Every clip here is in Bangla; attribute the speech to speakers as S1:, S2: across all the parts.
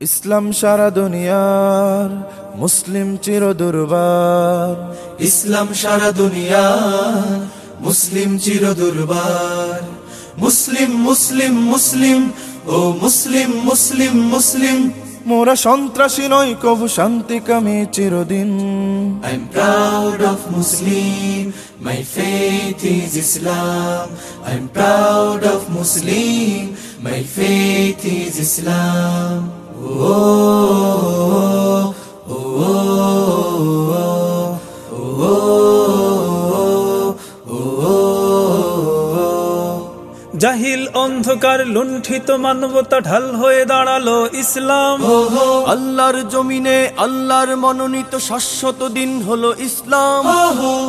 S1: ইসলাম সারা দুনিয়ার মুসলিম চির দুর্বার
S2: ইসলাম সারা দুনিয়ার মুসলিম চির দুর্বার মুসলিম মুসলিম মুসলিম, ও মুসলিম মুসলিম মুসলিম।
S1: মোরা সন্ত্রাসী নয় কবু শান্তি কামে চিরদিন
S2: I'm proud of Muslim, my faith is Islam. I'm proud of Muslim, my faith is Islam. Oh, oh,
S3: জাহিল অন্ধকার লুণ্ঠিত মানবতা ঢাল হয়ে দাঁড়াল ইসলাম।
S4: আল্লাহর জমিনে আল্লাহর মনোনীত শাশ্বত দিন হলো ইসলাম।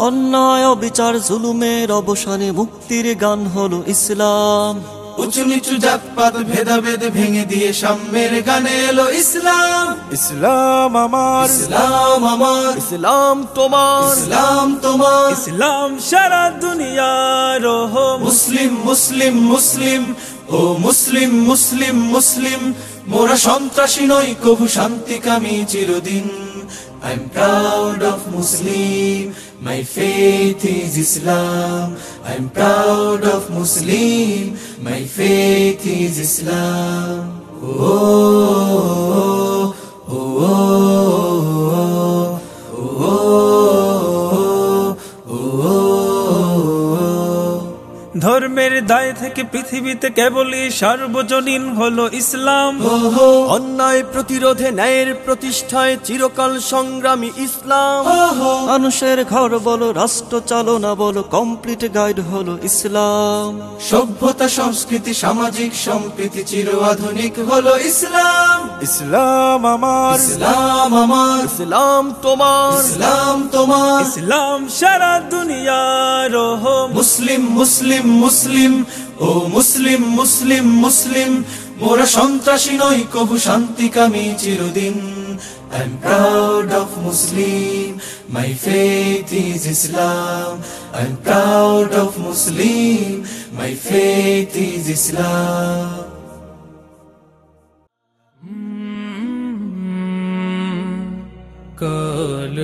S4: অন্যায় বিচার জুলুমের অবসানে মুক্তির গান হলো ইসলাম।
S2: উঁচু নিচু জাতপাত ভেদাভেদ ভেঙে দিয়ে সাম্যের গানে এলো ইসলাম।
S1: ইসলাম আমার।
S2: ইসলাম আমার।
S4: ইসলাম তোমার।
S2: ইসলাম তোমার।
S3: ইসলাম সারা দুনিয়ার
S2: মুসলিম মুসলিম মুসলিম। ও মুসলিম মুসলিম মুসলিম। মোরা সন্ত্রাসী নই কবু শান্তিকামী চিরদিন। I'm proud of Muslim, my faith is Islam. I'm proud of Muslim, my faith is Islam. Oh,
S3: ধর্মের দায় থেকে পৃথিবীতে কেবলই সার্বজনীন হলো ইসলাম।
S4: অন্যায় প্রতিরোধে ন্যায়ের প্রতিষ্ঠায় চিরকাল সংগ্রামী ইসলাম। মানুষের ঘর বলো রাষ্ট্র চালনা বলো কমপ্লিট গাইড হলো ইসলাম।
S2: সভ্যতা সংস্কৃতি সামাজিক সম্প্রীতি চির আধুনিক হলো ইসলাম।
S1: ইসলাম আমার।
S2: ইসলাম আমার।
S4: ইসলাম তোমার।
S2: ইসলাম তোমার।
S3: ইসলাম সারা দুনিয়ার মুসলিম
S2: মুসলিম মুসলিম মুসলিম ও মুসলিম মুসলিম মুসলিম মোরা সন্ত্রাসী নই কবু শান্তিকামী চিরদিন I'm proud of Muslim, my faith is Islam. I'm proud of Muslim, my faith is Islam.
S3: কাল